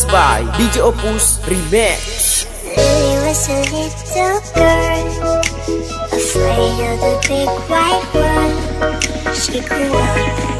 mixed by DJ Opus Remix. Lily was a little girl, afraid of the big white world. She grew up.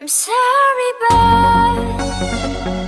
I'm sorry, but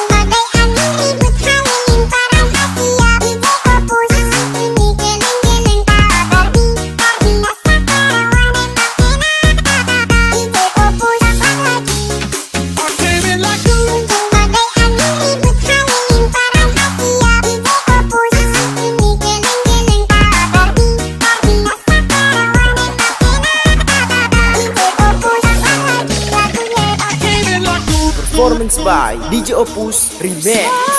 by DJ Opus Remix.